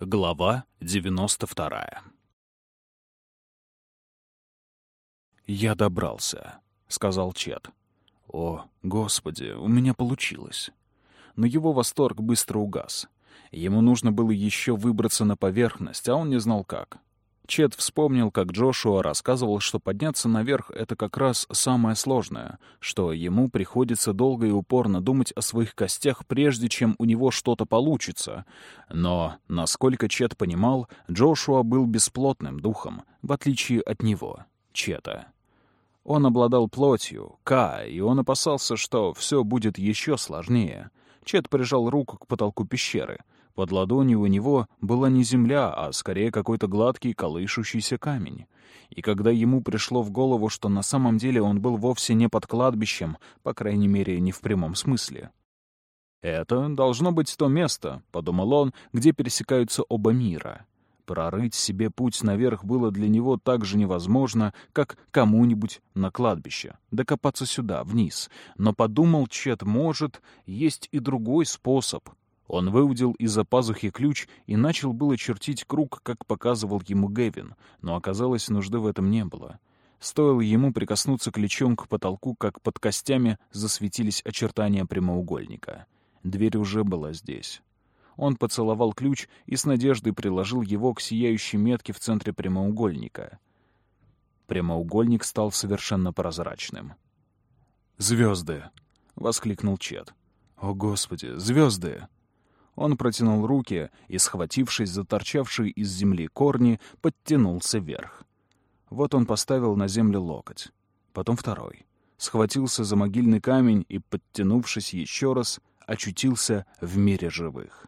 Глава 92 «Я добрался», — сказал Чет. «О, Господи, у меня получилось». Но его восторг быстро угас. Ему нужно было еще выбраться на поверхность, а он не знал как. Чет вспомнил, как Джошуа рассказывал, что подняться наверх — это как раз самое сложное, что ему приходится долго и упорно думать о своих костях, прежде чем у него что-то получится. Но, насколько Чет понимал, Джошуа был бесплотным духом, в отличие от него, Чета. Он обладал плотью, Ка, и он опасался, что все будет еще сложнее. Чет прижал руку к потолку пещеры — под ладонью у него была не земля, а скорее какой-то гладкий колышущийся камень. И когда ему пришло в голову, что на самом деле он был вовсе не под кладбищем, по крайней мере, не в прямом смысле. «Это должно быть то место», — подумал он, — «где пересекаются оба мира». Прорыть себе путь наверх было для него так же невозможно, как кому-нибудь на кладбище. Докопаться сюда, вниз. Но подумал Чет, может, есть и другой способ, он выудил из-за пазухи ключ и начал было чертить круг, как показывал ему Гэвин, но оказалось, нужды в этом не было. Стоило ему прикоснуться ключом к потолку, как под костями засветились очертания прямоугольника. Дверь уже была здесь. Он поцеловал ключ и с надеждой приложил его к сияющей метке в центре прямоугольника. Прямоугольник стал совершенно прозрачным. «Звезды!» — воскликнул Чет. «О, Господи, звезды!» Он протянул руки и, схватившись за торчавшие из земли корни, подтянулся вверх. Вот он поставил на землю локоть. Потом второй. Схватился за могильный камень и, подтянувшись еще раз, очутился в мире живых.